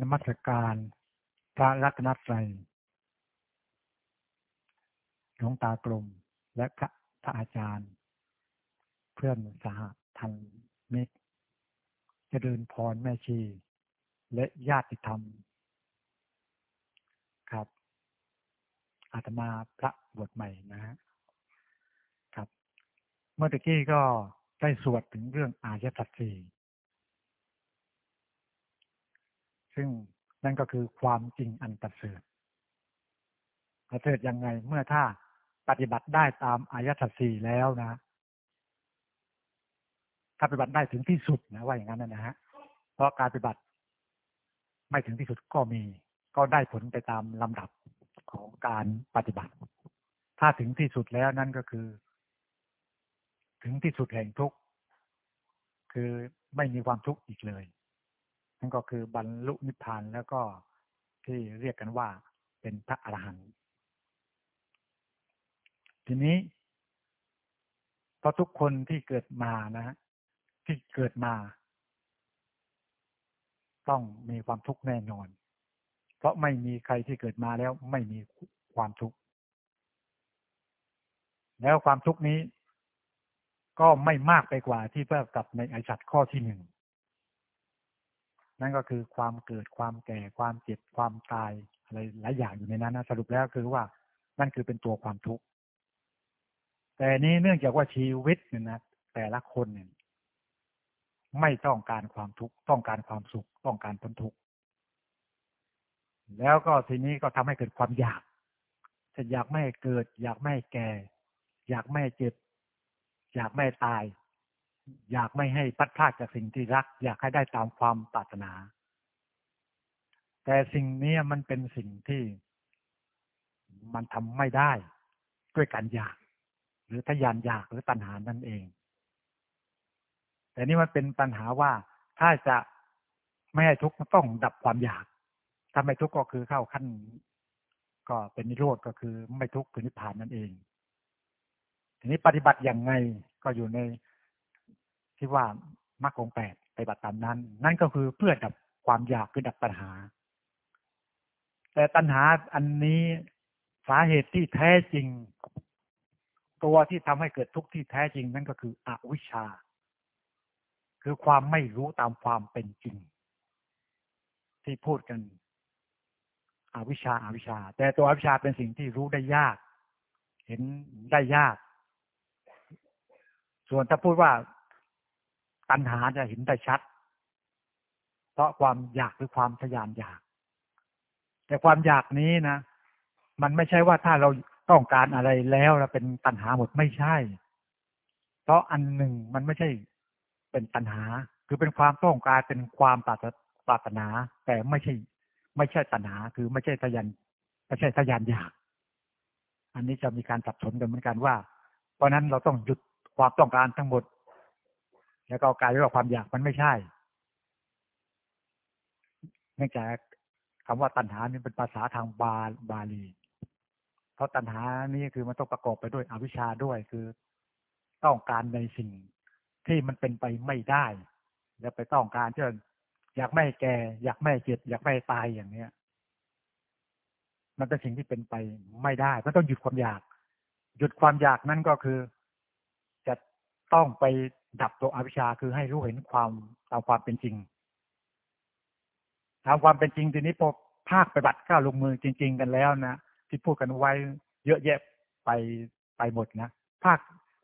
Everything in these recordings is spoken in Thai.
นมัสการพระรัตนตรัยหลวงตากลมและพระพระอาจารย์ เพื่อนสหทันมิตรเจริญพรแม่ชี และญาติธรรม ครับ อาตมาพระบทใหม่นะฮะครับ เมื่อตะกี้ก็ได้สวดถึงเรื่องอายสัตสี ซึ่งนั่นก็คือความจริงอันประเสริฐประเสริฐยังไงเมื่อถ้าปฏิบัติได้ตามอายัตสีแล้วนะ ถ้าปฏิบัติได้ถึงที่สุดนะว่าอย่างนั้นนะฮะเพราะการปฏิบัติ ไม่ถึงที่สุดก็มี ก็ได้ผลไปตามลำดับของการปฏิบัติ ถ้าถึงที่สุดแล้วนั่นก็คือ ถึงที่สุดแห่งทุกข์คือไม่มีความทุกข์อีกเลย นั่นก็คือบรรลุนิพพานแล้วก็ที่เรียกกันว่าเป็นพระอรหันต์ทีนี้เพราะทุกคนที่เกิดมานะที่เกิดมา ต้องมีความทุกข์แน่นอน เพราะไม่มีใครที่เกิดมาแล้วไม่มีความทุกข์แล้วความทุกข์นี้ก็ไม่มากไปกว่าที่เพื่อกับในไอสัตว์ข้อที่หนึ่ง นั่นก็คือความเกิดความแก่ความเจ็บความตายอะไรหลายอย่างอยู่ในนั้นนะสรุปแล้วคือว่านั่นคือเป็นตัวความทุกข์แต่นี้เนื่องจากว่าชีวิตเนี่ยนะแต่ละคนเนี่ยไม่ต้องการความทุกข์ต้องการความสุขต้องการพ้นทุกข์แล้วก็ทีนี้ก็ทำให้เกิดความอยากจะอยากไม่เกิด อยากไม่แก่ อยากไม่เจ็บ อยากไม่ตาย อยากไม่ให้พัดพลาดจากสิ่งที่รัก อยากให้ได้ตามความปรารถนา แต่สิ่งนี้มันเป็นสิ่งที่มันทำไม่ได้ด้วยการอยาก หรือทยานอยากหรือตัณหานั่นเอง แต่นี่มันเป็นปัญหาว่าถ้าจะไม่ให้ทุกข์ต้องดับความอยากถ้าไม่ทุกข์ก็คือเข้าขั้น ก็เป็นนิโรธก็คือไม่ทุกข์คือนิพพานนั่นเอง ทีนี้ปฏิบัติอย่างไงก็อยู่ใน ที่ว่ามรรคองแปดไปบัติตามนั้น นั่นก็คือเพื่อดับความอยากคือดับปัญหา แต่ตัณหาอันนี้สาเหตุที่แท้จริง ตัวที่ทำให้เกิดทุกข์ที่แท้จริงนั่นก็คืออวิชชา คือความไม่รู้ตามความเป็นจริง ที่พูดกันอวิชชาอาวิชชา แต่ตัวอวิชชาเป็นสิ่งที่รู้ได้ยาก เห็นได้ยาก ส่วนถ้าพูดว่า ตัณหาจะเห็นได้ชัด เพราะความอยากหรือความทยานอยาก แต่ความอยากนี้นะมันไม่ใช่ว่าถ้าเราต้องการอะไรแล้วเราเป็นตัณหาหมดไม่ใช่ เพราะอันหนึ่งมันไม่ใช่เป็นตัณหา คือเป็นความต้องการเป็นความปรารถนา แต่ไม่ใช่ ไม่ใช่ตัณหา คือไม่ใช่ทยานไม่ใช่ทยานอยาก อันนี้จะมีการสับสนกันเหมือนกันว่า เพราะนั้นเราต้องหยุดความต้องการทั้งหมด แล้วก็กลายเป็นว่าความอยากมันไม่ใช่เนื่องจากคำว่าตัณหานี่เป็นภาษาทางบาบาลี เพราะตัณหานี่คือมันต้องประกอบไปด้วยอวิชชาด้วยคือต้องการในสิ่งที่มันเป็นไปไม่ได้ แล้วไปต้องการที่อยากไม่แก่ อยากไม่เจ็บอยากไม่ตายอย่างเนี้ย มันเป็นสิ่งที่เป็นไปไม่ได้มันต้องหยุดความอยาก หยุดความอยากนั่นก็คือ จะต้องไป ดับตัวอวิชชาคือให้รู้เห็นความตามความเป็นจริงตามความเป็นจริงทีนี้พอภาคไปบัติก้าลงมือจริง ๆ กันแล้วนะที่พูดกันไว้เยอะแยะไปไปหมดนะภาค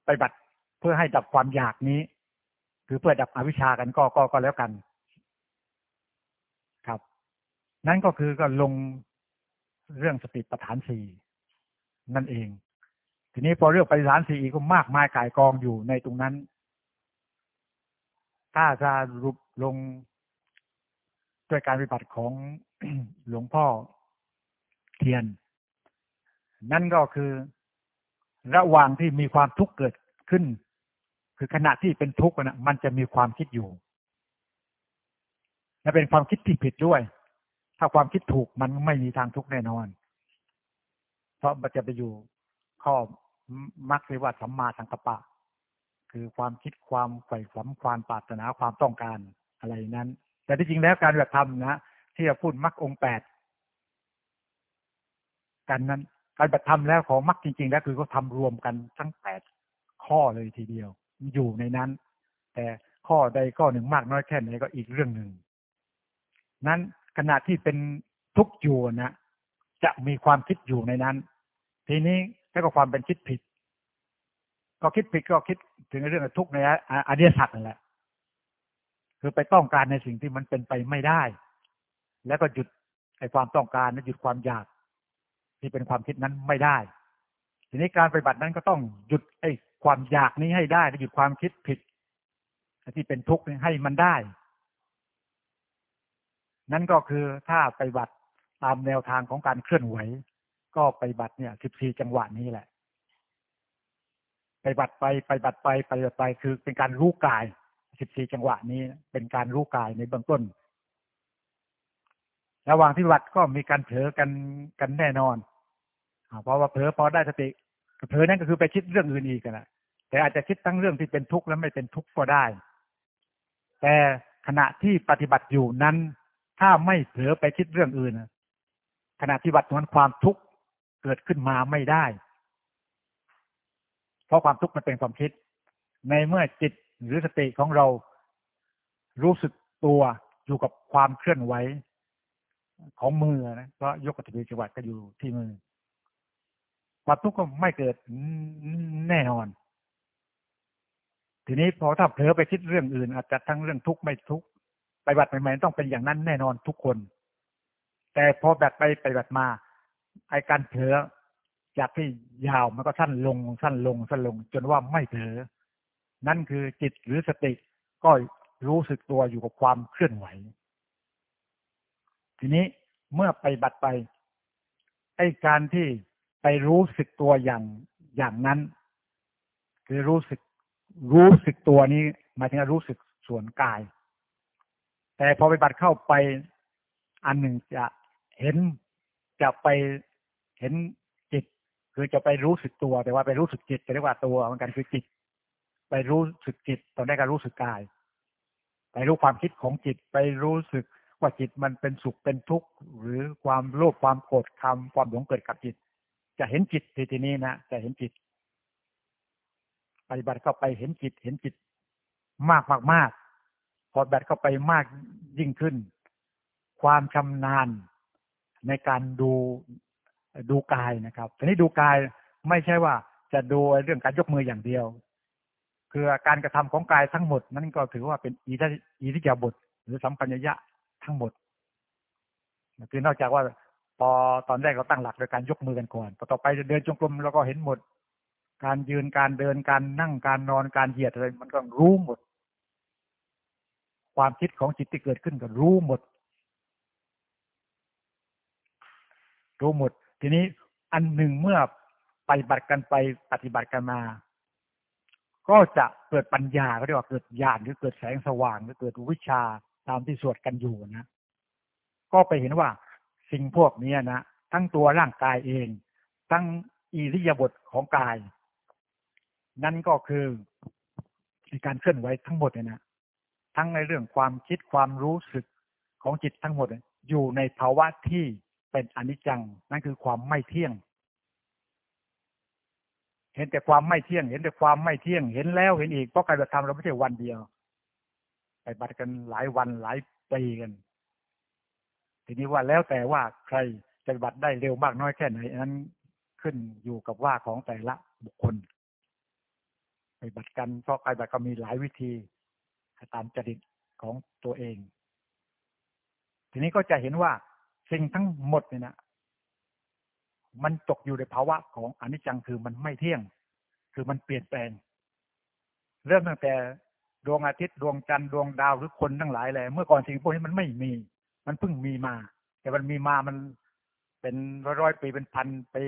ไปบัติเพื่อให้ดับความอยากนี้ คือเพื่อดับอวิชชากันก็ก็ก็แล้วกัน ครับ นั่นก็คือก็ลงเรื่องสติปัฏฐานสี่นั่นเอง ทีนี้พอเรื่องปฏิฐานสี่ก็มากมายกายกองอยู่ในตรงนั้น ถ้าจะรุปลงด้วยการปฏิบัติของหลวงพ่อเทียน นั่นก็คือระหว่างที่มีความทุกข์เกิดขึ้น คือขณะที่เป็นทุกข์นะมันจะมีความคิดอยู่และเป็นความคิดที่ผิดด้วย ถ้าความคิดถูกมันไม่มีทางทุกข์แน่นอน เพราะมันจะไปอยู่ข้อมักเรียกว่าสัมมาสังกัปปะ คือความคิดความใฝ่ฝันความปรารถนาความต้องการอะไรนั้น แต่ที่จริงแล้วการแบบทำนะที่จะพูดมรรคองแปดกันนั้นการปฏิธรรมแล้วของมรรคจริง ๆ แล้วคือเขาทารวมกันทั้งแปดข้อเลยทีเดียว อยู่ในนั้น แต่ข้อใดข้อหนึ่งมากน้อยแค่ไหนก็อีกเรื่องหนึ่ง นั้นขณะที่เป็นทุกอยู่นะจะมีความคิดอยู่ในนั้น ทีนี้แล้วก็ความเป็นคิดผิด ก็คิดผิดก็คิดถึงเรื่องทุกข์ในอริยสัจนั่นแหละ คือไปต้องการในสิ่งที่มันเป็นไปไม่ได้ แล้วก็หยุดไอ้ความต้องการและหยุดความอยาก ที่เป็นความคิดนั้นไม่ได้ ทีนี้การปฏิบัตินั้นก็ต้องหยุดไอ้ความอยากนี้ให้ได้และหยุดความคิดผิดที่เป็นทุกข์ให้มันได้ นั่นก็คือถ้าไปบัติตามแนวทางของการเคลื่อนไหว ก็ไปบัติเนี่ยสิบสี่จังหวะนี้แหละ ไปบัติไปไปบัติไปไปบัติไปคือเป็นการรู้กายสิบสี่จังหวะนี้เป็นการรู้กายในเบื้องต้น ระหว่างที่วัดก็มีการเผลอกันกันแน่นอนเพราะว่าเผลอพอได้สติเผลอนั่นก็คือไปคิดเรื่องอื่นอีกนะแต่อาจจะคิดทั้งเรื่องที่เป็นทุกข์และไม่เป็นทุกข์ก็ได้ แต่ขณะที่ปฏิบัติอยู่นั้น ถ้าไม่เผลอไปคิดเรื่องอื่นขณะที่วัดนั้นความทุกข์เกิดขึ้นมาไม่ได้ เพราะความทุกข์มันเป็นความคิด ในเมื่อจิตหรือสติของเรารู้สึกตัวอยู่กับความเคลื่อนไหวของมือนะเพราะยกกติจังหวัดก็อยู่ที่มือความทุกข์ก็ไม่เกิดแน่นอน ทีนี้พอถ้าเผลอไปคิดเรื่องอื่น อาจจะทั้งเรื่องทุกข์ไม่ทุกข์ไปบัติใหม่ๆต้องเป็นอย่างนั้นแน่นอนทุกคน แต่พอแบบไปไปบัติมาไอการเผลอ จากที่ยาวมันก็สั้นลงสั้นลงสั้นลง จนว่าไม่เผลอนั่นคือจิตหรือสติก็รู้สึกตัวอยู่กับความเคลื่อนไหว ทีนี้เมื่อไปบัดไปไอ้การที่ไปรู้สึกตัวอย่างอย่างนั้น คือรู้สึกรู้สึกตัวนี้หมายถึงรู้สึกส่วนกาย แต่พอไปบัติเข้าไปอันหนึ่งจะเห็นจะไปเห็น คือจะไปรู้สึกตัวแต่ว่าไปรู้สึกจิตจะเรียกว่าตัวเหมือนกันคือจิต ไปรู้สึกจิตตอนได้การรู้สึกกาย ไปรู้ความคิดของจิตไปรู้สึกว่าจิตมันเป็นสุขเป็นทุกข์หรือความโลภความโกรธคำความหลงเกิดกับจิต จะเห็นจิตทีนี้นะจะเห็นจิตปฏิบัติเข้าไปเห็นจิตเห็นจิตมากมากมากพอแบตเข้าไปมากยิ่งขึ้น ความชำนาญในการดู ดูกายนะครับทีนี้ดูกายไม่ใช่ว่าจะดูเรื่องการยกมืออย่างเดียว คือการกระทำของกายทั้งหมด นั้นก็ถือว่าเป็นอิริยาบถหรือสัมปัญญะทั้งหมดคือนอกจากว่าพอตอนแรกเราตั้งหลักโดยการยกมือกันก่อนพอต่อไปเดินจงกรมเราก็เห็นหมด การยืนการเดินการนั่งการนอนการเหยียดอะไรมันก็รู้หมด ความคิดของจิตที่เกิดขึ้นก็รู้หมด รู้หมด ทีนี้อันหนึ่งเมื่อปฏิบัติกันไปปฏิบัติกันมา ก็จะเกิดปัญญาเขาเรียกว่าเกิดญาณหรือเกิดแสงสว่างหรือเกิดวิชาตามที่สวดกันอยู่นะ ก็ไปเห็นว่าสิ่งพวกนี้นะทั้งตัวร่างกายเอง ทั้งอิริยาบถของกาย นั่นก็คือการเคลื่อนไหวทั้งหมดเนี่ยนะทั้งในเรื่องความคิดความรู้สึกของจิตทั้งหมดอยู่ในภาวะที่ เป็นอนิจจัง นั่นคือความไม่เที่ยง เห็นแต่ความไม่เที่ยง เห็นแต่ความไม่เที่ยง เห็นแล้วเห็นอีก เพราะการกระทำเราไม่ใช่วันเดียว ไปบัติกันหลายวันหลายปีกัน ทีนี้ว่าแล้วแต่ว่าใครจะบัติได้เร็วมากน้อยแค่ไหนนั้นขึ้นอยู่กับว่าของแต่ละบุคคลปฏิบัติกันเพราะปฏิบัติก็มีหลายวิธีตามจริตของตัวเอง ทีนี้ก็จะเห็นว่า สิ่งทั้งหมดเนี่ยนะมันตกอยู่ในภาวะของอนิจจังคือมันไม่เที่ยง คือมันเปลี่ยนแปลง เริ่มตั้งแต่ดวงอาทิตย์ดวงจันทร์ดวงดาวหรือคนทั้งหลายแหละเมื่อก่อนสิ่งพวกนี้มันไม่มี มันเพิ่งมีมา แต่มันมีมามันเป็นร้อยปีเป็นพันปี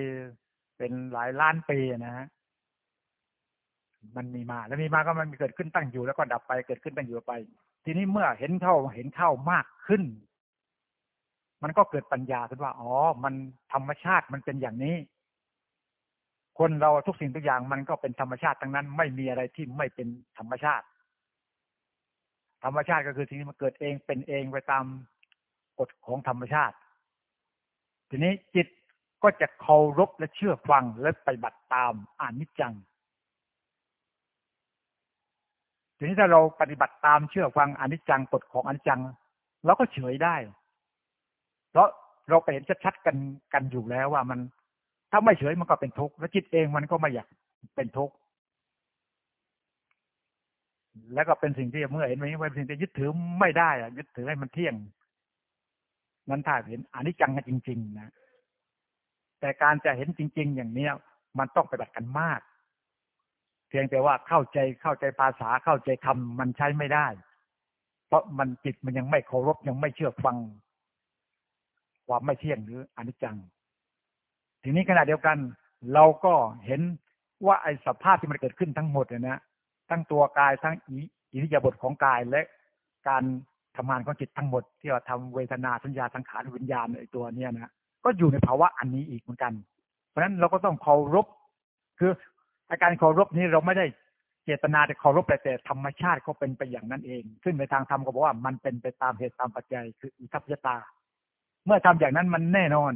เป็นหลายล้านปีนะฮะมันมีมา แล้วมีมาก็มันเกิดขึ้นตั้งอยู่แล้วก็ดับไปเกิดขึ้นตั้งอยู่ไป ทีนี้เมื่อเห็นเข้าเห็นเข้ามากขึ้น มันก็เกิดปัญญาขึ้นว่า อ๋อ มันธรรมชาติมันเป็นอย่างนี้ คนเราทุกสิ่งทุกอย่างมันก็เป็นธรรมชาติทั้งนั้น ไม่มีอะไรที่ไม่เป็นธรรมชาติ ธรรมชาติก็คือสิ่งที่มันเกิดเองเป็นเองไปตามกฎของธรรมชาติ ทีนี้จิตก็จะเคารพและเชื่อฟังและไปบัติตามอนิจจัง ทีนี้ถ้าเราปฏิบัติตามเชื่อฟังอนิจจังกฎของอนิจจังเราก็เฉยได้ เพราะเราไปเห็นชัดๆกันกันอยู่แล้วว่ามัน ถ้าไม่เฉยมันก็เป็นทุกข์แล้วจิตเองมันก็ไม่อยากเป็นทุกข์แล้วก็เป็นสิ่งที่เมื่อเห็นมันเป็นสิ่งที่ยึดถือไม่ได้อะยึดถือให้มันเที่ยง นั้นถ้าเห็นอนิจจังจริง ๆ นะแต่การจะเห็นจริง ๆ อย่างเนี้ย มันต้องไปบัติกันมาก เพียงแต่ว่าเข้าใจเข้าใจภาษาเข้าใจคำมันใช้ไม่ได้ เพราะมันจิตมันยังไม่เคารพยังไม่เชื่อฟัง ความไม่เที่ยงหรืออนิจจัง ทีนี้ขณะเดียวกัน เราก็เห็นว่าไอ้สภาพที่มันเกิดขึ้นทั้งหมดเนี่ยนะทั้งตัวกายทั้งอิริยาบถของกายและการทำงานของจิตทั้งหมด ที่เราทำเวทนาสัญญาสังขารวิญญาณไอ้ตัวเนี้ยนะก็อยู่ในภาวะอันนี้อีกเหมือนกัน เพราะฉะนั้นเราก็ต้องเคารพ คืออาการเคารพนี้เราไม่ได้เจตนาจะเคารพแต่แต่ธรรมชาติเขาเป็นไปอย่างนั้นเอง ซึ่งในทางธรรมก็บอกว่ามันเป็นไปตามเหตุตามปัจจัย คืออิทัพยตา เมื่อทำอย่างนั้นมันแน่นอน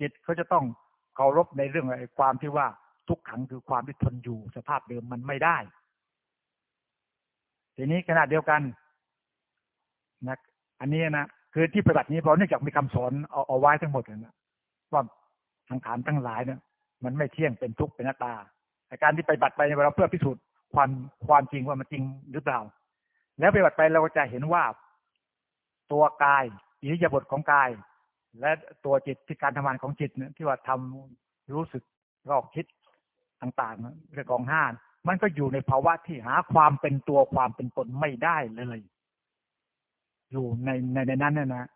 จิตเขาจะต้องเคารพในเรื่องไอ้ความที่ว่าทุกขังคือความที่ทนอยู่สภาพเดิมมันไม่ได้ ทีนี้ขณะเดียวกันนะอันนี้นะคือที่ปฏิบัตินี้เพราะเนื่องจากมีคำสอนเอาเอาไว้ทั้งหมดนะว่าสังขารทั้งหลายเนี่ยมันไม่เที่ยงเป็นทุกข์เป็นหน้าตาแต่การที่ไปบัติไปเราเพื่อพิสูจน์ความความจริงว่ามันจริงหรือเปล่า แล้วไปบัติไปเราจะเห็นว่าตัวกาย อิริยาบถของกาย และตัวจิตที่การทำงานของจิตเนี่ยที่ว่าทำรู้สึกรอบคิดต่างๆเรื่องของห้ามันก็อยู่ในภาวะที่หาความเป็นตัวความเป็นตนไม่ได้เลย อยู่ในในในนั้นนะนะ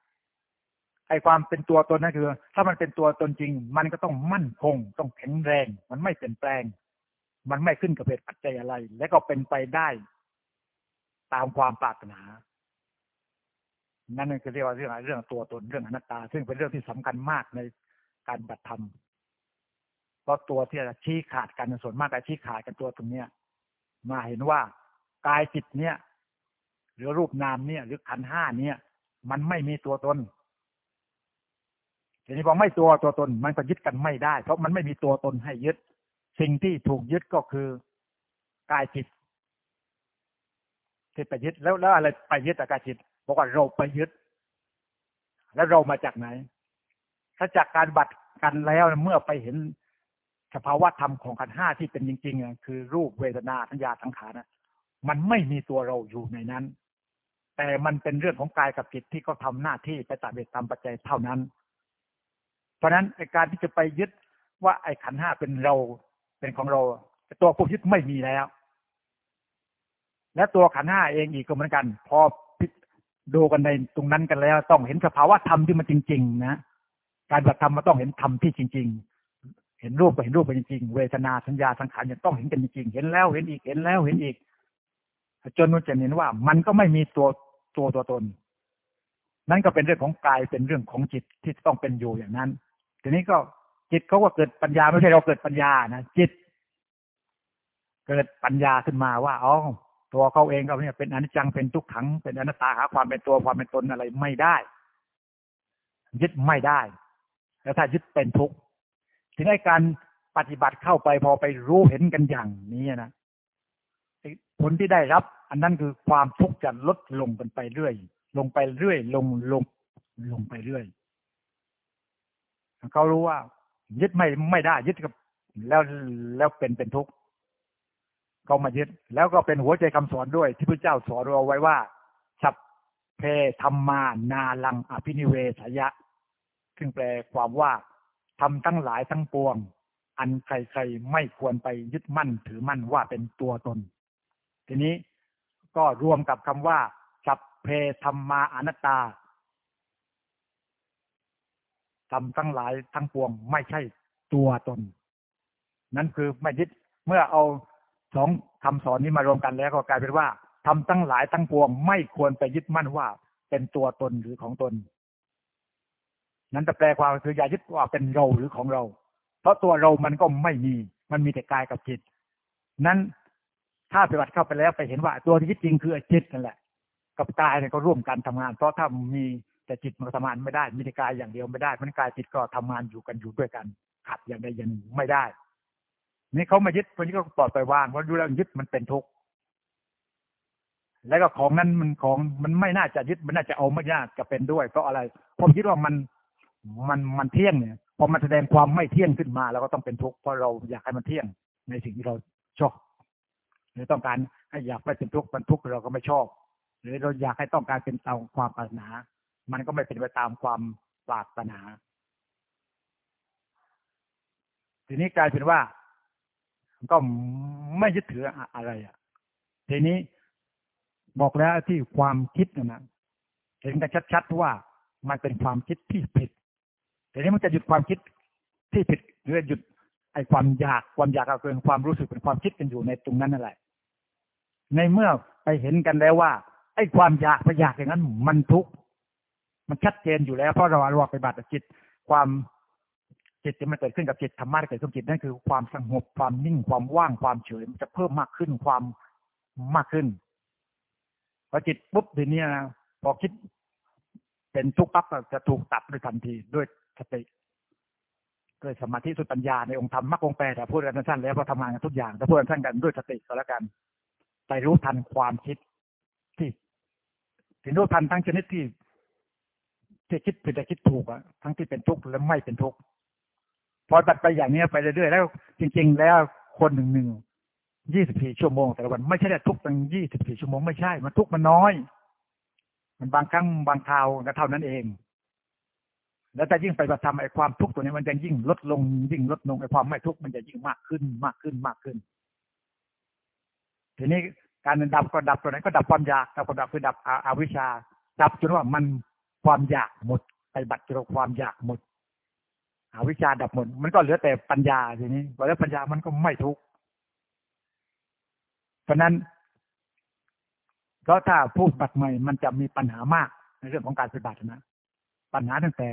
ไอความเป็นตัวตนนั่นคือ ถ้ามันเป็นตัวตนจริง มันก็ต้องมั่นคง ต้องแข็งแรง มันไม่เปลี่ยนแปลง มันไม่ขึ้นกับเหตุปัจจัยอะไร และก็เป็นไปได้ ตามความปรารถนา นั่นคือเรียกว่าเรื่องเรื่องตัวตนเรื่องอนัตตา ซึ่งเป็นเรื่องที่สำคัญมากในการบัตรธรรมเพราะตัวที่จะชี้ขาดกันส่วนมากจะชี้ขาดกันตัวตรงเนี้ย มาเห็นว่ากายจิตเนี่ย หรือรูปนามเนี่ย หรือขันห้าเนี่ย มันไม่มีตัวตนทีนี้พอไม่ตัวตัวตน มันก็ยึดกันไม่ได้ เพราะมันไม่มีตัวตนให้ยึด สิ่งที่ถูกยึดก็คือกายจิตที่ไปยึดแล้วแล้วอะไรไปยึดกายจิต บอกว่าเราไปยึด แล้วเรามาจากไหน ถ้าจากการบัตรกันแล้วเมื่อไปเห็นสภาวะธรรมของขันห้าที่เป็นจริงๆคือรูปเวทนาสัญญาสังขารนะมันไม่มีตัวเราอยู่ในนั้น แต่มันเป็นเรื่องของกายกับจิตที่เขาทาหน้าที่ไปตามเหตุตามปัจจัยเท่านั้น เพราะฉะนั้นการที่จะไปยึดว่าไอ้ขันห้าเป็นเราเป็นของเราตัวผู้ยึดไม่มีแล้ว และตัวขันห้าเองอีกก็เหมือนกัน พอ ดูกันในตรงนั้นกันแล้ว ต้องเห็นสภาวะธรรมที่มันจริง ๆ นะการปฏิบัติธรรมมันต้องเห็นธรรมที่จริง ๆ เห็นรูปก็เห็นรูปไปจริงๆเวทนาสัญญาสังขารเนี่ยต้องเห็นกันจริงๆเห็นแล้วเห็นอีกเห็นแล้วเห็นอีกจนมันจะเห็นว่า มันก็ไม่มีตัวตัวตัวตน นั่นก็เป็นเรื่องของกายเป็นเรื่องของจิตที่ต้องเป็นอยู่อย่างนั้น ทีนี้ก็จิตเขาก็เกิดปัญญาไม่ใช่เราเกิดปัญญานะจิต เกิดปัญญาขึ้นมาว่าอ๋อ ตัวเขาเองก็เนี่ยเป็นอนิจจังเป็นทุกขัง เป็นอนัตตาหาความเป็นตัวความเป็นตนอะไรไม่ได้ ยึดไม่ได้ แล้วถ้ายึดเป็นทุกข์ถึงไอ้การปฏิบัติเข้าไปพอไปรู้เห็นกันอย่างนี้นะผลที่ได้รับ อันนั้นคือความทุกข์จะลดลงกันไปเรื่อย ลงไปเรื่อย ลงลง ลงไปเรื่อยเขารู้ว่า ยึดไม่ไม่ได้ ยึดกับแล้วแล้วเป็นเป็นทุกข์ เขามายึดแล้วก็เป็นหัวใจคำสอนด้วย ที่พระเจ้าสอนเราไว้ว่า สัพเพธรรมานาลังอภินิเวสยะ ซึ่งแปลความว่าทำทั้งหลายทั้งปวง อันใครๆไม่ควรไปยึดมั่นถือมั่นว่าเป็นตัวตน ทีนี้ก็รวมกับคำว่า สัพเพธรรมาอนัตตาทำทั้งหลายทั้งปวงไม่ใช่ตัวตน นั่นคือไม่ยึดเมื่อเอา สองคำสอนนี้มารวมกันแล้วก็กลายเป็นว่าทำทั้งหลายทั้งปวงไม่ควรไปยึดมั่นว่าเป็นตัวตนหรือของตน นั้นจะแปลความคืออย่ายึดว่าเป็นเราหรือของเรา เพราะตัวเรามันก็ไม่มี มันมีแต่กายกับจิต นั้นถ้าปฏิบัติเข้าไปแล้วไปเห็นว่า ตัวที่จริงคือจิตนั่นแหละ กับกายเนี่ยก็ร่วมกันทำงาน เพราะถ้ามีแต่จิตมันทำงานไม่ได้ มีแต่กายอย่างเดียวไม่ได้มันกายจิตก็ทำงานอยู่กันอยู่ด้วยกัน ขัดอย่างใดอย่างหนึ่งไม่ได้ นี่เขามายึดคนนี้ก็ปล่อยไปวางเพราะดูแล้วยึดมันเป็นทุกข์แล้วก็ของนั้นมันของมันไม่น่าจะยึดมันน่าจะเอาไม่น่าจะเป็นด้วย เพราะอะไรผมคิดว่ามันมันมันเที่ยงเนี่ยพอมันแสดงความไม่เที่ยงขึ้นมาเราก็ต้องเป็นทุกข์เพราะเราอยากให้มันเที่ยงในสิ่งที่เราชอบหรือต้องการให้อยากไปเป็นทุกข์มันทุกข์เราก็ไม่ชอบ หรือเราอยากให้ต้องการเป็นตามความปรารถนา มันก็ไม่เป็นไปตามความปรารถนา ทีนี้กลายเป็นว่า ก็ไม่ยึดถืออะไรอะทีนี้บอกแล้วที่ความคิดนะนะเห็นกันชัดๆว่ามันเป็นความคิดที่ผิดทีนี้มันจะหยุดความคิดที่ผิดหรือหยุดไอ้ความอยากความอยากก็เป็นความรู้สึกเป็นความคิดกันอยู่ในตรงนั้นนั่นแหละ ในเมื่อไปเห็นกันแล้วว่า ไอ้ความอยากไปอยากอย่างนั้น มันทุกข์มันชัดเจนอยู่แล้วเพราะเราเราไปบัตรจิต ความ จิตที่มันเกิดขึ้นกับจิตธรรมะที่เกิดขึ้นจิตนั่นคือความสงบความนิ่งความว่างความเฉยมันจะเพิ่มมากขึ้นความมากขึ้นพอจิตปุ๊บทีนี้นะพอคิด เป็นทุกข์ปั๊บจะถูกตัดด้วยทันทีด้วยสติด้วยสมาธิสุดปัญญาในองค์ธรรมมรรคองแปดแต่พูดกันสั้นแล้วพอทำงานกันทุกอย่างแต่พูดกันสั้นกันด้วยสติก็แล้วกันไปรู้ทันความคิดที่ถึงรู้ทันทั้งชนิดที่ที่คิดผิดแต่คิดถูกอะทั้งที่เป็นทุกข์และไม่เป็นทุกข์ พอตัดไปอย่างนี้ไปเรื่อยๆแล้ว จริง ๆ แล้วคนหนึ่งหนึ่งยี่สิบสี่ชั่วโมง แต่ละวันไม่ใช่ได้ทุกตั้งยี่สิบสี่ชั่วโมงไม่ใช่ มันทุกมันน้อย มันบางครั้งบางคราวก็เท่านั้นเอง แล้วแต่ยิ่งไปประทำไอ้ความทุกข์ตัวนี้มันจะยิ่งลดลงยิ่งลดลงไอ้ความไม่ทุกข์มันจะยิ่งมากขึ้นมากขึ้นมากขึ้น ทีนี้การดับก็ดับตัวไหนก็ดับความอยากดับก็ดับคือดับอาวิชชา ดับจนว่ามันความอยากหมดไปบัตรจนความอยากหมด อวิชาดับหมด มันก็เหลือแต่ปัญญาทีนี้พอแล้วปัญญามันก็ไม่ทุกข์ราะนั้นก็ถ้าผู้บัตรใหม่มันจะมีปัญหามากในเรื่องของการปฏิบัตินะ ปัญหาตั้งแต่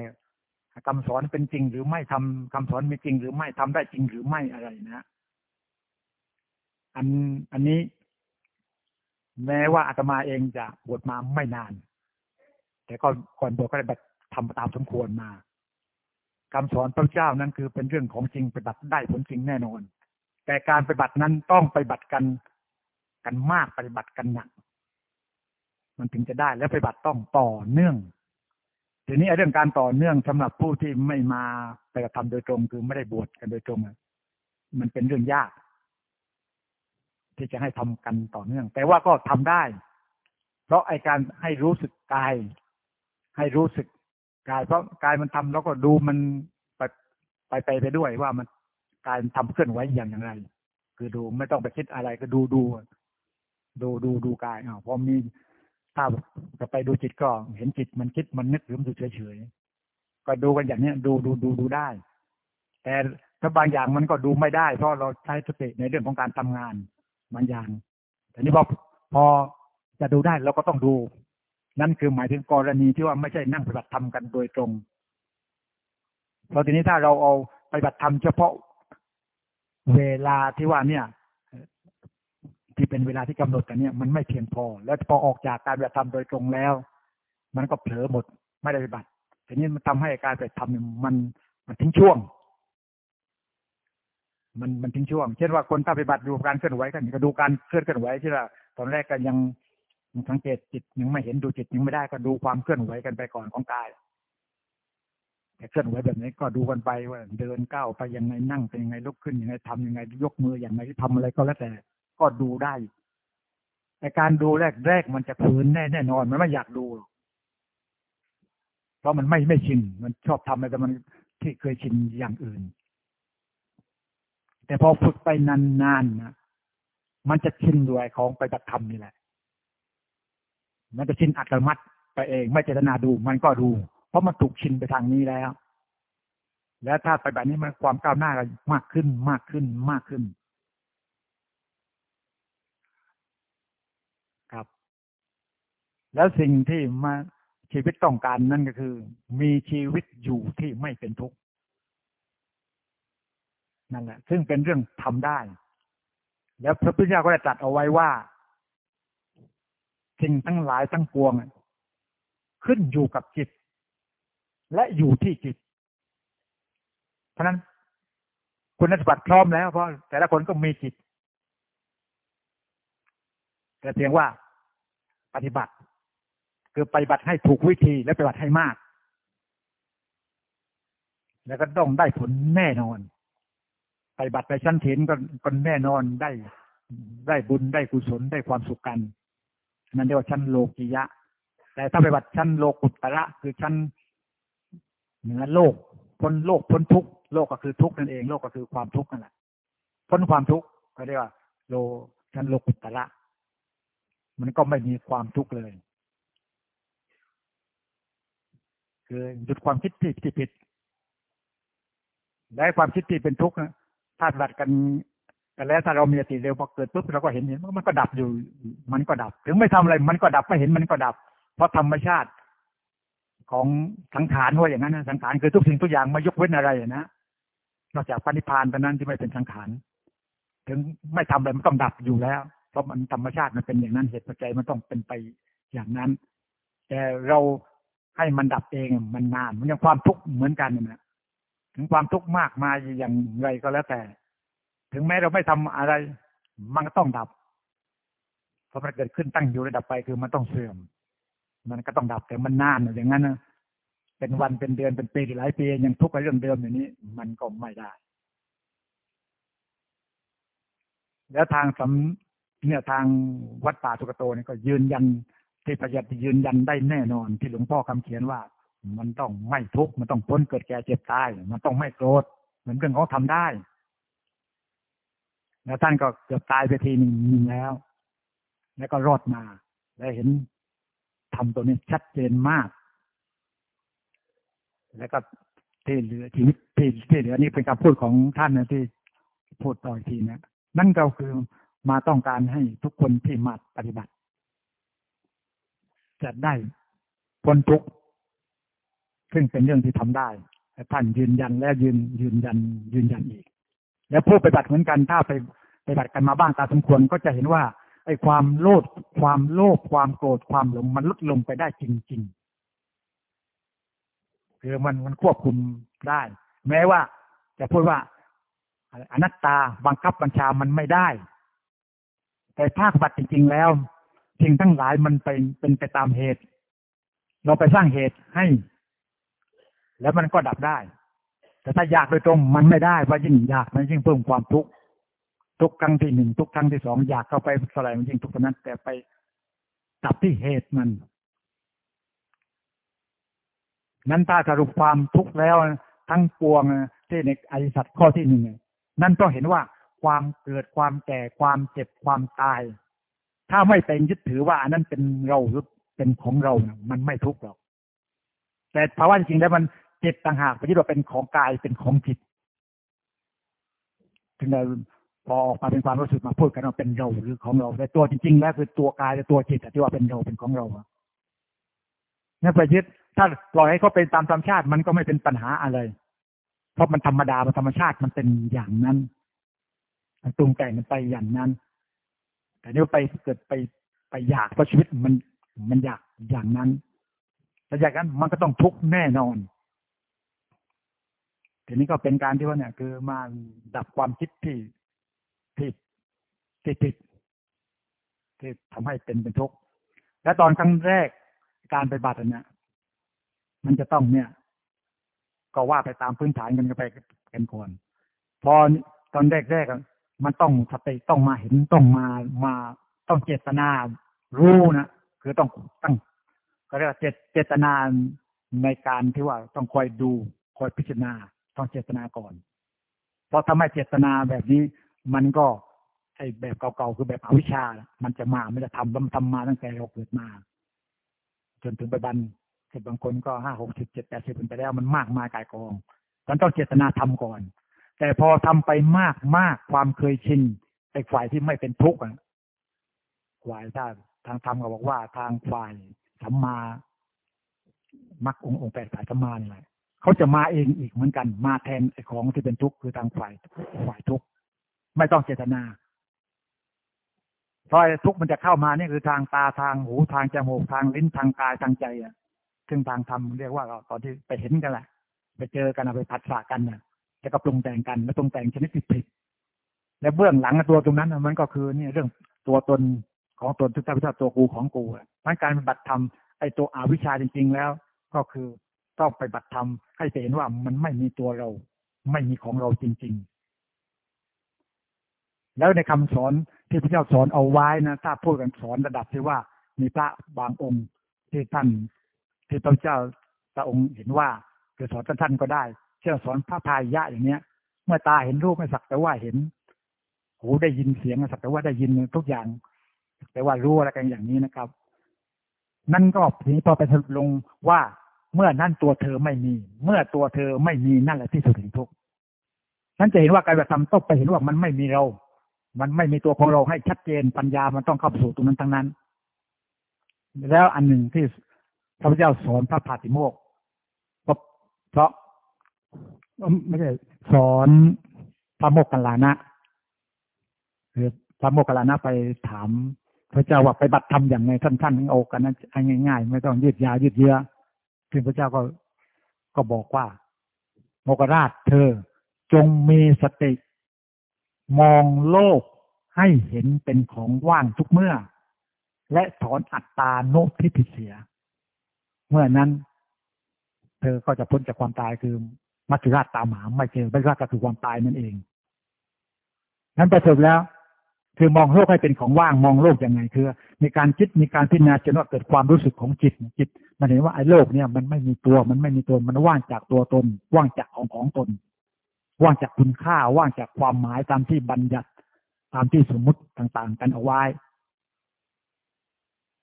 คำสอนเป็นจริงหรือไม่ทำคำสอนมีจริง หรือไม่ทำได้จริงหรือไม่อะไรนะอันอันนี้ แม้ว่าอาตมาเองจะบวชมาไม่นาน แต่ก็ก่อนบวชก็ได้แบบทำตามสมควรมา คำสอนพระเจ้านั้นคือเป็นเรื่องของจริงปฏิบัติได้ผลจริงแน่นอน แต่การปฏิบัตินั้นต้องไปบัติกันกันมากปฏิบัติกันหนัก มันถึงจะได้แล้วปฏิบัติต้องต่อเนื่องทีนี้เรื่องการต่อเนื่องสำหรับผู้ที่ไม่มาไปกระทำโดยตรง คือไม่ได้บวชกันโดยตรงมันเป็นเรื่องยาก ที่จะให้ทำกันต่อเนื่อง แต่ว่าก็ทำได้ เพราะไอการให้รู้สึกกาย ให้รู้สึก กายเพราะกายมันทำแล้วก็ดูมันไปไปไปไปด้วยว่ามันกายทำเคลื่อนไหวอย่างย่างไร คือดูไม่ต้องไปคิดอะไรก็ดูดูดูดูดูกายอ่าพอมีถ้าจะไปดูจิตก็เห็นจิตมันคิดมันนึกหรือมันอยู่เฉยก็ดูกันอย่างนี้ดูดูดูดูได้ แต่ถ้าบางอย่างมันก็ดูไม่ได้ เพราะเราใช้สติในเรื่องของการทำงานบางอย่างแต่นี้พอพอจะดูได้เราก็ต้องดู นั่นคือหมายถึงกรณีที่ว่าไม่ใช่นั่งปฏิบัติธรรมกันโดยตรงเพราะทีนี้ถ้าเราเอาปฏิบัติธรรมเฉพาะเวลาที่ว่าเนี่ย ที่เป็นเวลาที่กำหนดกันเนี่ย มันไม่เพียงพอ แล้วพอออกจากการปฏิบัติธรรมโดยตรงแล้ว มันก็เผลอหมดไม่ได้ปฏิบัติทีนี้มันทำให้การปฏิบัติธรรมมันมันทิ้งช่วง มันมันทิ้งช่วง เช่นว่าคนถ้าปฏิบัติดูการเคลื่อนไหวกันก็ดูการเคลื่อนไหวที่ละตอนแรกก็ยัง สังเกตจิตยังไม่เห็นดูจิตยังไม่ได้ก็ดูความเคลื่อนไหวกันไปก่อนของกายแต่เคลื่อนไหวแบบนี้ก็ดูกันไปว่า เดินก้าวไปยังไงนั่งเป็นยังไงลุกขึ้นยังไงทำยังไงยกมืออย่างไรทำอะไรก็แล้วแต่ ก็ดูได้ แต่การดูแรกแรกมันจะฝืนแน่แน่นอนมันไม่อยากดู เพราะมันไม่ไม่ชินมันชอบทำอะไรแต่มันที่เคยชินอย่างอื่น แต่พอฝึกไปนานๆนะมันจะชินด้วยของไปบัตธรรมนี่แหละ มันจะชินอัตโนมัติไปเอง ไม่เจตนาดูมันก็ดู เพราะมันถูกชินไปทางนี้แล้ว แล้วถ้าไปแบบนี้มันความก้าวหน้ามากขึ้นมากขึ้นมากขึ้น ครับ แล้วสิ่งที่มาชีวิตต้องการนั่นก็คือ มีชีวิตอยู่ที่ไม่เป็นทุกข์นั่นแหละ ซึ่งเป็นเรื่องทำได้ แล้วพระพุทธเจ้าก็ได้ตรัสเอาไว้ว่า สิ่งทั้งหลายทั้งปวง ขึ้นอยู่กับจิต และอยู่ที่จิต เพราะนั้นคุณสมบัติพร้อมแล้วเพราะแต่ละคนก็มีจิต แต่เพียงว่าปฏิบัติ คือปฏิบัติให้ถูกวิธีและปฏิบัติให้มาก แล้วก็ต้องได้ผลแน่นอนปฏิบัติไปชั้นเถินก็ก็แน่นอนได้ได้บุญได้กุศลได้ความสุขกัน นั่นเรียกว่าชั้นโลกิยะ แต่ถ้าไปบัติชั้นโลกุตระคือชั้นเหนือโลกพ้นโลกพ้นทุกโลกก็คือทุกนั่นเองโลกก็คือความทุกข์นั่นแหละพ้นความทุกข์ก็เรียกว่า โลชั้นโลกุตระมันก็ไม่มีความทุกข์เลยคือหยุดความคิดที่ผิดและความคิดที่เป็นทุกข์นะถ้าปฏิบัติกัน กันแล้วถ้าเรามีสติเร็วพอเกิดปุ๊บเราก็เห็นเห็นมันก็ดับอยู่ มันก็ดับ ถึงไม่ทำอะไร มันก็ดับไม่เห็นมันก็ดับ เพราะธรรมชาติของสังขารว่าอย่างนั้นสังขารคือทุกสิ่งทุกอย่างไม่ยกเว้นอะไรนะนอกจากปณิพานเท่านั้นที่ไม่เป็นสังขารถึงไม่ทำอะไรมันต้องดับอยู่แล้ว เพราะมันธรรมชาติมันเป็นอย่างนั้นเหตุปัจจัยมันต้องเป็นไปอย่างนั้น แต่เราให้มันดับเองมันนาน มันยังความทุกข์เหมือนกันนะถึงความทุกข์มากมาอย่างไรก็แล้วแต่ ถึงแม้เราไม่ทำอะไร มันก็ต้องดับเพราะมันเกิดขึ้นตั้งอยู่ระดับไปคือมันต้องเสื่อม มันก็ต้องดับแต่มันนานอย่างนั้นนะเป็นวันเป็นเดือนเป็นปีหลายปียังทุกข์กับเรื่องเดิมอย่างนี้ มันก็ไม่ได้ แล้วทางสำเนี่ยทางวัดป่าสุกโตนี่ก็ยืนยันที่พยัญยืนยันได้แน่นอน ที่หลวงพ่อคำเขียนว่า มันต้องไม่ทุกข์มันต้องพ้นเกิดแก่เจ็บตาย มันต้องไม่โกรธเหมือนเรื่องเขาทำได้ แล้วท่านก็เกือบตายไปทีหนึ่งแล้ว แล้วก็รอดมา แล้วเห็นทำตัวนี้ชัดเจนมาก แล้วก็ที่เหลือชีวิตที่ที่เหลือนี่เป็นคำพูดของท่านนะที่พูดต่ออีกทีนะนั่นก็คือมาต้องการให้ทุกคนที่มาปฏิบัติ จะได้พ้นทุกข์ซึ่งเป็นเรื่องที่ทำได้ท่านยืนยันและยืนยืนยันยืนยันอีก แล้วผู้ไปบัติเหมือนกันถ้าไปไปบัติกันมาบ้างตาสมควรก็จะเห็นว่าไอ้ความโลภความโลภความโกรธความหลงมันลดลงไปได้จริงๆคือมันมันควบคุมได้ แม้ว่าจะพูดว่าอนัตตาบังคับบัญชามันไม่ได้ แต่ภาคบัติจริง ๆ แล้วสิ่งทั้งหลายมันเป็นเป็นไปตามเหตุ เราไปสร้างเหตุให้ แล้วมันก็ดับได้ แต่ถ้าอยากโดยตรงมันไม่ได้เพราะยิ่งอยากมันยิ่งเพิ่มความทุกข์ทุกครั้งที่หนึ่งทุกครั้งที่สองอยากเข้าไปเท่าไหร่มันยิ่งทุกข์นั้น แต่ไปดับที่เหตุมัน นั้นถ้าสรุปความทุกข์แล้วทั้งปวงที่ในอริสัตข้อที่หนึ่งนั่นต้องเห็นว่าความเกิดความแก่ความเจ็บความตาย ถ้าไม่เป็นยึดถือว่าอันนั้นเป็นเราหรือเป็นของเรา มันไม่ทุกข์หรอก แต่ภาวะจริงแล้วมัน จิตต่างหากไปยึดว่าเป็นของกายเป็นของจิต ถึงได้พอออกมาเป็นความรู้สึกมาพูดกันว่าเป็นเราหรือของเราแต่ตัวจริงๆแล้วคือตัวกายและตัวจิตที่ว่าเป็นเราเป็นของเราเนี่ยไปยึดถ้าปล่อยให้เขาเป็นตามธรรมชาติมันก็ไม่เป็นปัญหาอะไร เพราะมันธรรมดามันธรรมชาติมันเป็นอย่างนั้นมันตรงแต่งมันไปอย่างนั้น แต่นี่ไปเกิดไปไปอยากเพราะชีวิตมันมันอยากอย่างนั้นแต่อย่างนั้นมันก็ต้องทุกข์แน่นอน ทีนี้ก็เป็นการที่ว่าเนี่ย คือมาดับความคิดที่ที่ที่ติดที่ทำให้เป็นเป็นทุกข์และตอนครั้งแรกการไปบัตรเนี่ยมันจะต้องเนี่ย ก็ว่าไปตามพื้นฐานกันไปกันก่อนพอตอนแรกๆมันต้องสติต้องมาเห็นต้องมามาต้องเจตนารู้นะคือต้องตั้งก็เรียกว่าเจตนาในการที่ว่าต้องคอยดูคอยพิจารณา ต้องเจตนาก่อน เพราะถ้าไม่เจตนาแบบนี้ มันก็ไอ้แบบเก่าๆคือแบบอวิชชา มันจะมาไม่จะทำมันทำมาตั้งแต่เราเกิดมา จนถึงปัจจุบันเบางคนก็ห้าหกสิบเจ็ดแปดสิบเป็นไปแล้วมันมากมายกายกองมันต้องเจตนาทำก่อน แต่พอทำไปมากมากความเคยชินไอ้ฝ่ายที่ไม่เป็นทุกข์อะฝ่ายถ้าทางธรรมก็บอกว่าทางฝ่ายสัมมามักองค์องแปดฝ่ายสัมมานี่แหละ เขาจะมาเองอีกเหมือนกัน มาแทนไอ้ของที่เป็นทุกข์คือทางฝ่ายฝ่ายทุกข์ไม่ต้องเจตนาเพราะทุกข์มันจะเข้ามานี่คือทางตาทางหูทางจมูกทางลิ้นทางกายทางใจอะซึ่งทางธรรมเรียกว่าตอนที่ไปเห็นกันแหละไปเจอกันไปผัดสะกันเนี่ยจะก็ปรุงแต่งกันแล้วปรุงแต่งชนิดผิดและเบื้องหลังตัวตรงนั้นมันก็คือเนี่ยเรื่องตัวตนของตนทุกท่านตัวกูของกูมันการปฏิบัติธรรมไอ้ตัวอวิชชาจริง ๆ แล้ว ก็คือ ต้องไปบัติธรรมให้เห็นว่ามันไม่มีตัวเรา ไม่มีของเราจริง ๆ แล้วในคำสอนที่พระเจ้าสอนเอาไว้นะถ้าพูดกันสอนระดับที่ว่า มีพระบางองค์ที่ท่านที่พระเจ้าพระองค์เห็นว่าคือสอนท่านก็ได้ เชื่อสอนพระพายะอย่างเนี้ย เมื่อตาเห็นรูปไม่สักแต่ว่าเห็น หูได้ยินเสียงสักแต่ว่าได้ยินทุกอย่างแต่ว่ารู้อะไรกันอย่างนี้นะครับ นั่นก็ทีนี้พอไปสรุปลงว่า เมื่อนั่นตัวเธอไม่มี เมื่อตัวเธอไม่มีนั่นแหละที่สุดแห่งทุกข์นั่นจะเห็นว่าการกระทำต้องไปเห็นว่ามันไม่มีเรา มันไม่มีตัวของเราให้ชัดเจนปัญญามันต้องเข้าสู่ตรงนั้นทั้งนั้น แล้วอันหนึ่งที่พระพุทธเจ้าสอนพระพาติโมกเพราะไม่ใช่สอนพระโมกขัลลานะคือพระโมกขัลลานะไปถาม พระเจ้าว่าไปบัตรทำอย่างไงท่านท่ากันนั้นง่ายๆ ไม่ต้องยืดยายืดเยื้อ ซึ่งพระเจ้าก็ก็บอกว่าโมกราชเธอจงมีสติ มองโลกให้เห็นเป็นของว่างทุกเมื่อ และถอนอัตตาโนทิผิเสีย เมื่อนั้น เธอก็จะพ้นจากความตายคือ มัจจุราชตามหาไม่เจอไม่ราชก็คือความตายนั่นเองนั้นประสบแล้ว คือมองโลกให้เป็นของว่างมองโลกยังไงคือ มีการคิดมีการพิจารณาจนว่าเกิดความรู้สึกของจิตจิต มันเห็นว่าไอ้โลกเนี่ยมันไม่มีตัวมันไม่มีตัวมันว่างจากตัวตน ว่างจากของของตน ว่างจากคุณค่าว่างจากความหมายตามที่บัญญัติตามที่สมมุติต่างๆ กันเอาไว้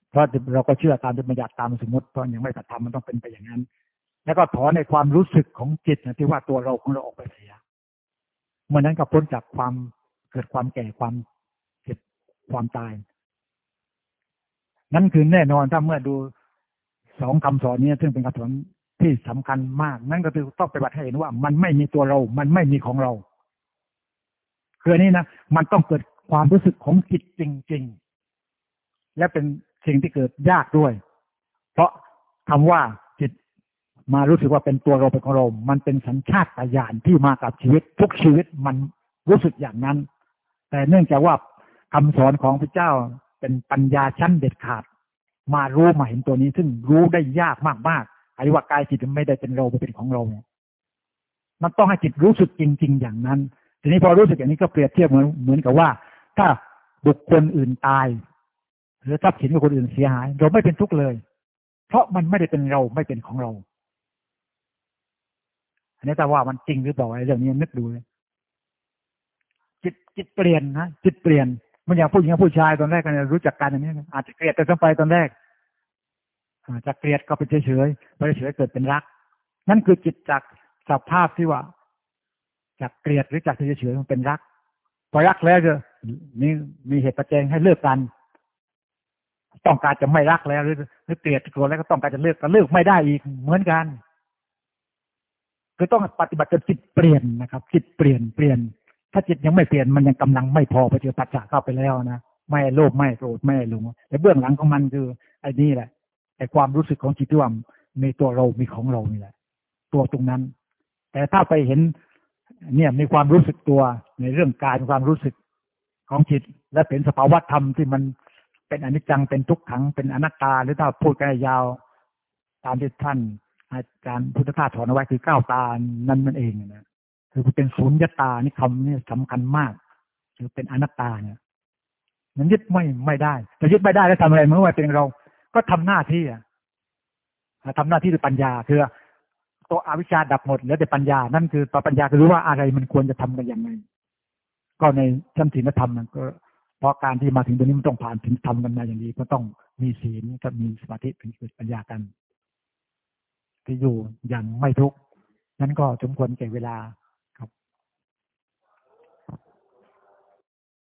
เพราะเราก็เชื่อตามที่บัญญัติตามสมมติเพราะยังไม่ปฏิธรรมมันต้องเป็นไปอย่างนั้น แล้วก็ถอนในความรู้สึกของจิตนะที่ว่าตัวเราของเราออกไปเสียเมื่อนั้นก็พ้นจากความเกิดความแก่ความเจ็บความตาย นั่นคือแน่นอนถ้าเมื่อดู สองคำสอนนี้ซึ่งเป็นคำสอนที่สำคัญมาก นั่นก็คือต้องไปบัติให้เห็นว่า มันไม่มีตัวเรา มันไม่มีของเราคืออันนี้นะมันต้องเกิดความรู้สึกของจิตจริง ๆ และเป็นสิ่งที่เกิดยากด้วย เพราะคำว่าจิตมารู้สึกว่าเป็นตัวเราเป็นของเรา มันเป็นสัญชาตญาณที่มากับชีวิต ทุกชีวิตมันรู้สึกอย่างนั้น แต่เนื่องจากว่าคำสอนของพระเจ้าเป็นปัญญาชั้นเด็ดขาด มารู้มาเห็นตัวนี้ ซึ่งรู้ได้ยากมากๆไอ้ว่ากายจิตไม่ได้เป็นเราเป็นของเราเนี่ยมันต้องให้จิตรู้สึกจริง ๆ อย่างนั้น ทีนี้พอรู้สึกอย่างนี้ก็เปรียบเทียบเหมือนเหมือนกับว่า ถ้าบุคคลอื่นตาย หรือทรัพย์สินของคนอื่นเสียหาย เราไม่เป็นทุกข์เลย เพราะมันไม่ได้เป็นเราไม่เป็นของเรา อันนี้แต่ว่ามันจริงหรือเปล่าไอ้เรื่องนี้นึกดูเลยจิตจิตเปลี่ยนนะจิตเปลี่ยน มันอย่างผู้หญิงกับผู้ชายตอนแรกกันรู้จักกันอย่างนี้อาจจะเกลียดกันไปตอนแรกอาจจะเกลียดก็เป็นเฉยไปเฉยเกิดเป็นรัก นั่นคือจิตจากสภาพที่ว่า จากเกลียดหรือจากเฉยๆมันเป็นรักพอรักแล้วจะมีมีเหตุปัจจัยให้เลิกกัน ต้องการจะไม่รักแล้วหรือหรือเกลียดกลัวแล้วก็ต้องการจะเลิกก็เลิกไม่ได้อีกเหมือนกันคือต้องปฏิบัติจนจิตเปลี่ยนนะครับ จิตเปลี่ยนเปลี่ยน ถ้าจิตยังไม่เปลี่ยนมันยังกำลังไม่พอไปเจอปัจจัยเข้าไปแล้วนะไม่โลภไม่โกรธไม่หลงแต่เบื้องหลังของมันคือไอ้นี่แหละไอ้ความรู้สึกของจิตที่ว่ามีตัวเรามีของเรานี่แหละ ตัวตรงนั้น แต่ถ้าไปเห็น เนี่ยมีความรู้สึกตัวในเรื่องกายความรู้สึกของจิต และเป็นสภาวะธรรมที่มันเป็นอนิจจังเป็นทุกขังเป็นอนัตตาหรือถ้าพูดกันยาว ตามที่ท่านอาจารย์พุทธทาสถอนเอาไว้คือก้าวตานั่นมันเองนะ คือเป็นศูนย์ยตานี่คำนี่สำคัญมาก คือเป็นอนัตตาเนี่ยมันยึดไม่ไม่ได้แต่ยึดไม่ได้แล้วทำอะไรเมื่อว่าเป็นเรา ก็ทำหน้าที่อะทำหน้าที่ด้วยปัญญา คือตัวอวิชชาดับหมดแล้วแต่ปัญญา นั่นคือปัญญาคือรู้ว่าอะไรมันควรจะทำกันย่างไรก็ในชั้นศีลธรรมนั้นก็เพราะการที่มาถึงตรงนี้มันต้องผ่านถึงทำกันมาอย่างนี้ก็ต้องมีศีลกับมีสมาธิถึงเกิดปัญญากันที่อยู่อย่างไม่ทุกข์นั้นก็สมควรแก่เวลา